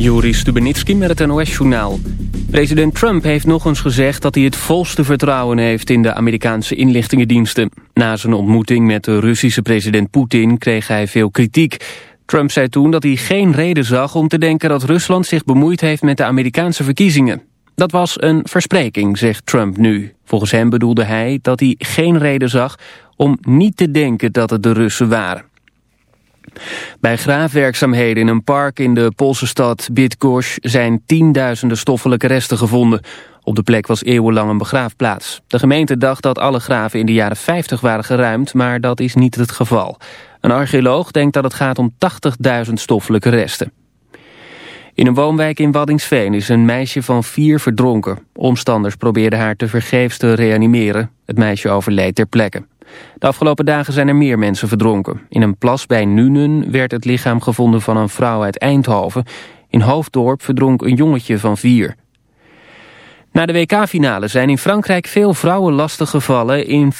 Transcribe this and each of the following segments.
Juri Stubenitski met het NOS-journaal. President Trump heeft nog eens gezegd dat hij het volste vertrouwen heeft in de Amerikaanse inlichtingendiensten. Na zijn ontmoeting met de Russische president Poetin kreeg hij veel kritiek. Trump zei toen dat hij geen reden zag om te denken dat Rusland zich bemoeid heeft met de Amerikaanse verkiezingen. Dat was een verspreking, zegt Trump nu. Volgens hem bedoelde hij dat hij geen reden zag om niet te denken dat het de Russen waren. Bij graafwerkzaamheden in een park in de Poolse stad Bydgoszcz zijn tienduizenden stoffelijke resten gevonden. Op de plek was eeuwenlang een begraafplaats. De gemeente dacht dat alle graven in de jaren 50 waren geruimd, maar dat is niet het geval. Een archeoloog denkt dat het gaat om 80.000 stoffelijke resten. In een woonwijk in Waddingsveen is een meisje van vier verdronken. Omstanders probeerden haar te vergeefs te reanimeren. Het meisje overleed ter plekke. De afgelopen dagen zijn er meer mensen verdronken. In een plas bij Nuenen werd het lichaam gevonden van een vrouw uit Eindhoven. In Hoofddorp verdronk een jongetje van vier. Na de WK-finale zijn in Frankrijk veel vrouwen lastig gevallen in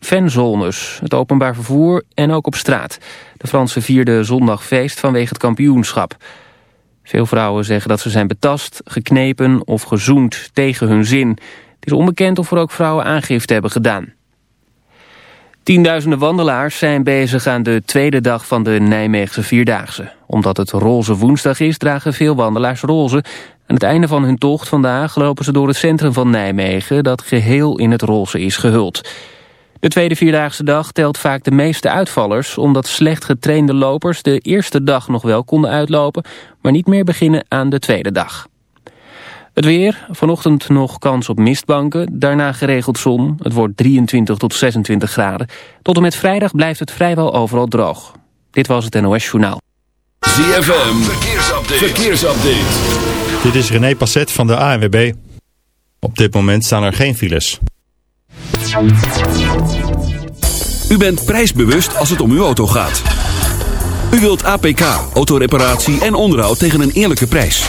fanzones, het openbaar vervoer en ook op straat. De Fransen vierden zondag feest vanwege het kampioenschap. Veel vrouwen zeggen dat ze zijn betast, geknepen of gezoend tegen hun zin. Het is onbekend of er ook vrouwen aangifte hebben gedaan. Tienduizenden wandelaars zijn bezig aan de tweede dag van de Nijmeegse Vierdaagse. Omdat het roze woensdag is, dragen veel wandelaars roze. Aan het einde van hun tocht vandaag lopen ze door het centrum van Nijmegen... dat geheel in het roze is gehuld. De tweede Vierdaagse dag telt vaak de meeste uitvallers... omdat slecht getrainde lopers de eerste dag nog wel konden uitlopen... maar niet meer beginnen aan de tweede dag. Het weer, vanochtend nog kans op mistbanken, daarna geregeld zon. Het wordt 23 tot 26 graden. Tot en met vrijdag blijft het vrijwel overal droog. Dit was het NOS Journaal. ZFM, verkeersupdate. verkeersupdate. Dit is René Passet van de ANWB. Op dit moment staan er geen files. U bent prijsbewust als het om uw auto gaat. U wilt APK, autoreparatie en onderhoud tegen een eerlijke prijs.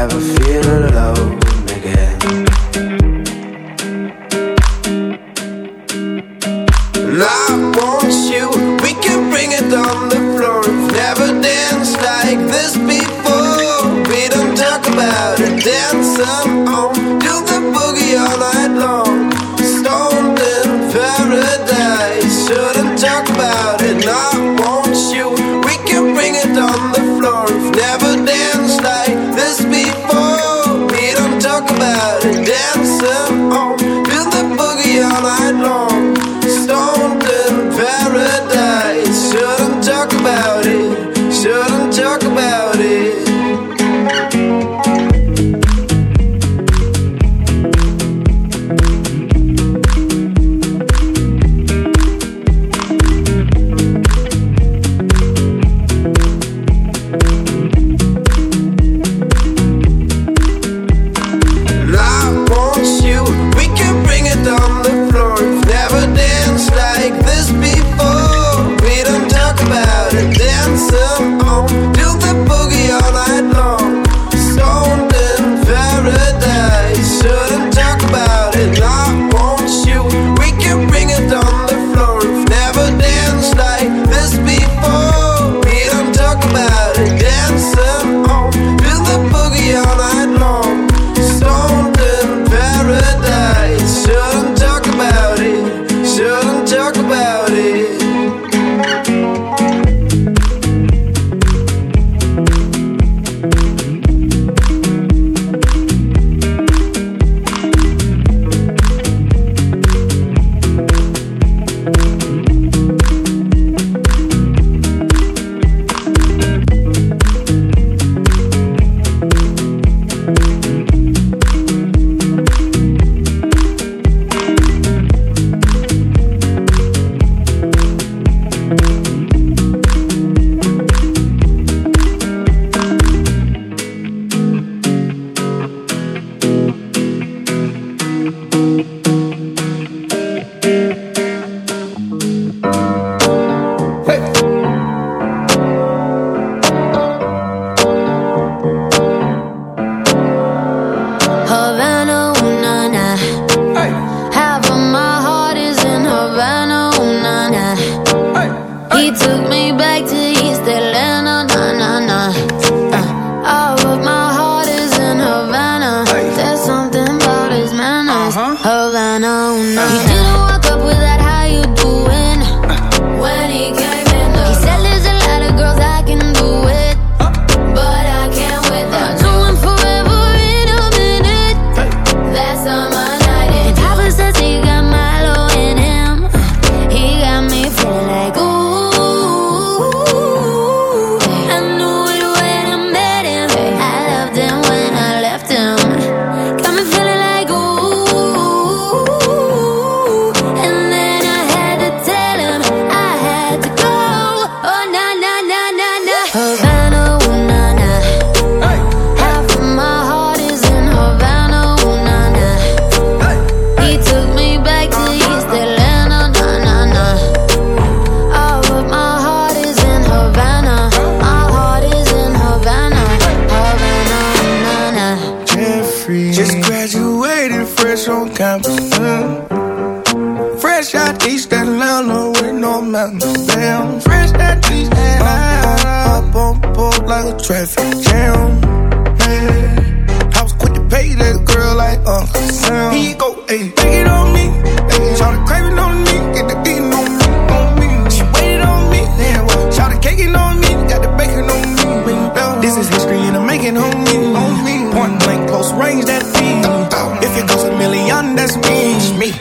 never fresh on campus. Mm. Fresh out East Atlanta with no mountains. Damn, fresh out East Atlanta. Up on board like a traffic jam. Yeah. I was quick to pay that girl like Uncle Sam. He go, hey, take it on me. Hey, Charlie craving on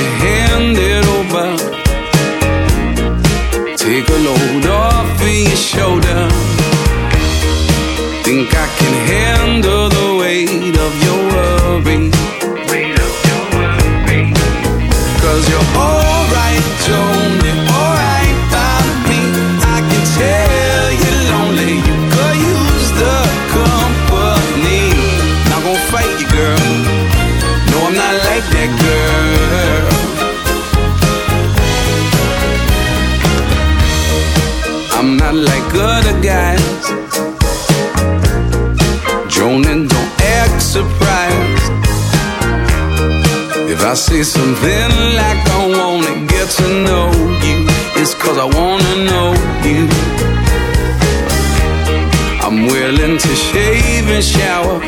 your hand, it over. Take a load off of your shoulder. Think I can handle like other guys. Droning, don't act surprised. If I say something like I wanna get to know you, it's cause I wanna know you. I'm willing to shave and shower.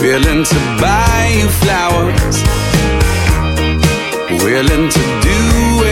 Willing to buy you flowers. Willing to do it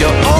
your own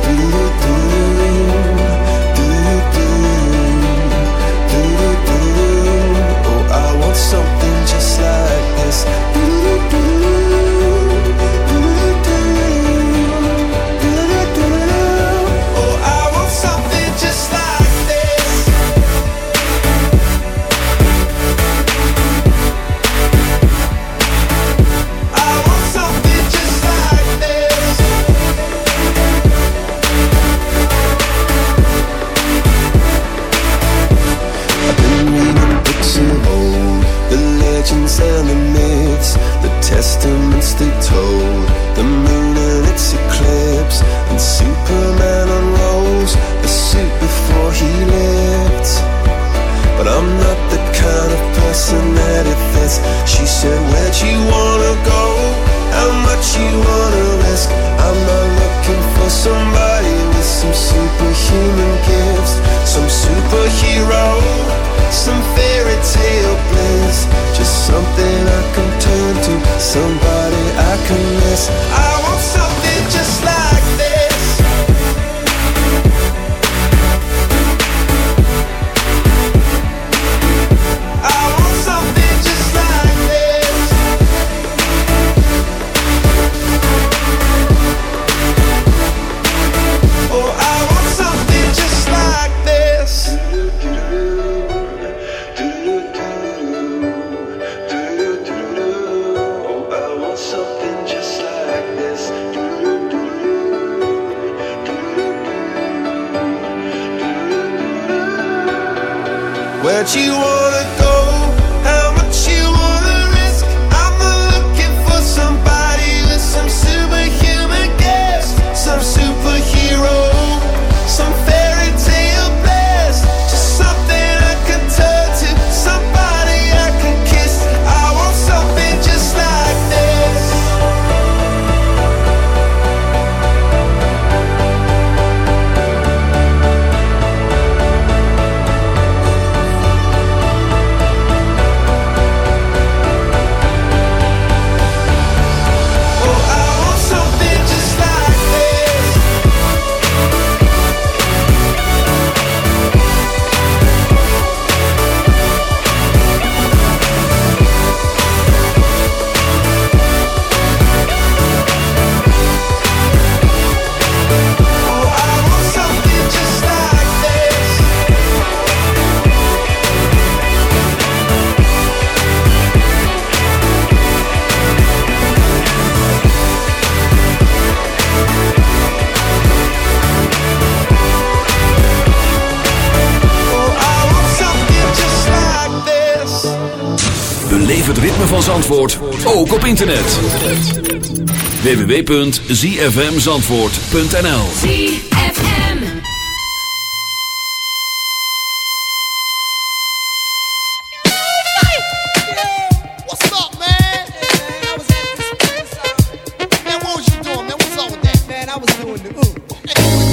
She you want. Zandvoort ook op internet. www.zfmzandvoort.nl What's? I was doing the.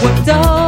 我都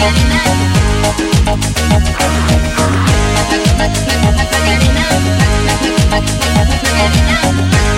Now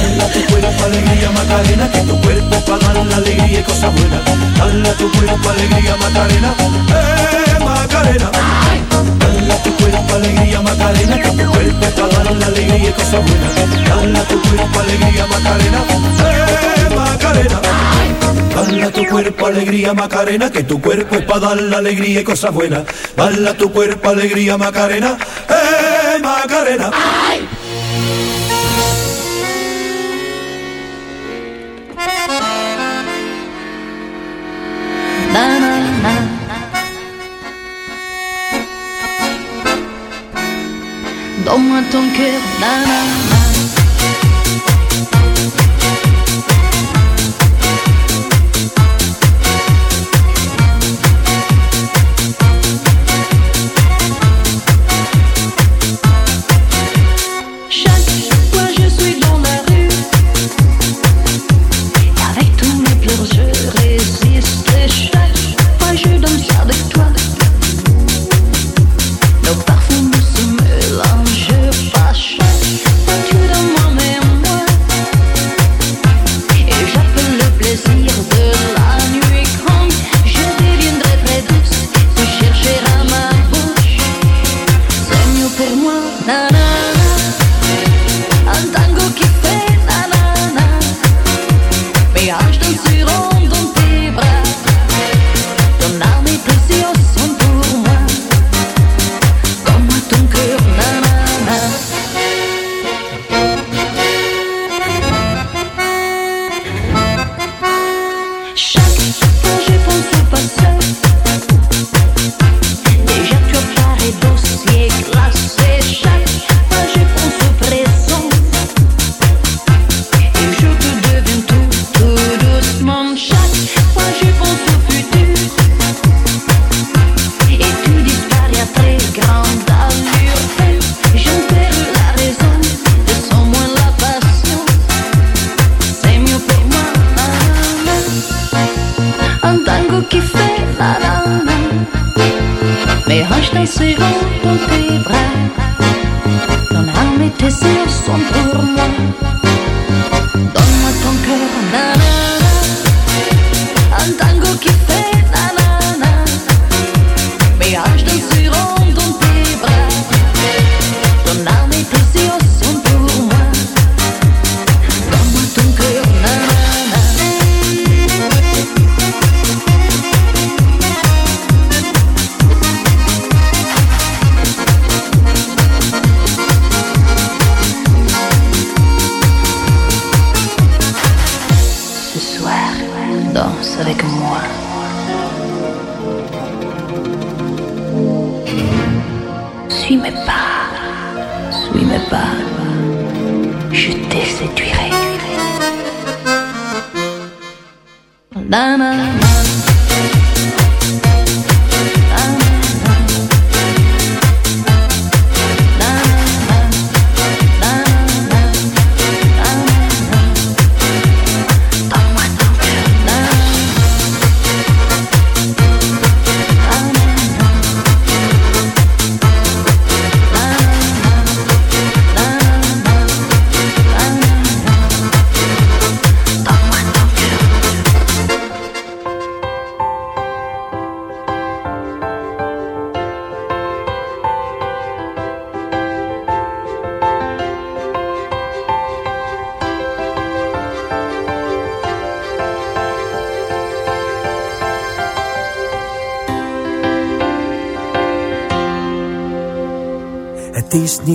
Dala tu cuerpo alegría Macarena, que tu cuerpo para dar la alegría y cosas buenas. Dala tu cuerpo alegría Macarena, eh Macarena. Dala tu cuerpo alegría Macarena, que tu cuerpo para dar la alegría y cosas buenas. Dala tu cuerpo alegría Macarena, eh Macarena. Dala tu cuerpo alegría Macarena, que tu cuerpo es para dar la alegría y cosas buenas. Dala tu cuerpo alegría Macarena, eh Macarena. Donne-moi ton cœur, na, Na, na, na.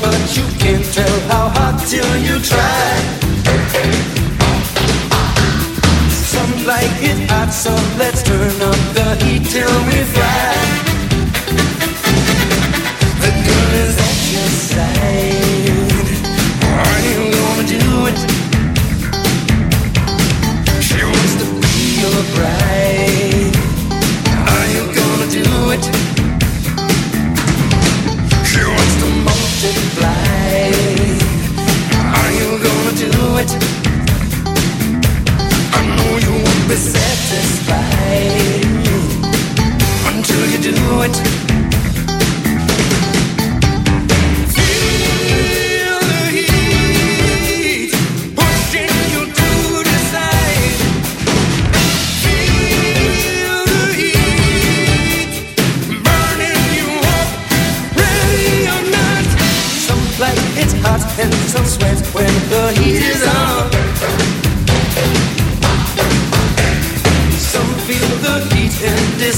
but you can't tell how hot till you try. Some like it hot, so let's turn up the heat till we fry. Be until you do it. Feel the heat pushing you to. Feel the heat burning you up, ready or not. Some it's hot and some sweat when the heat is on.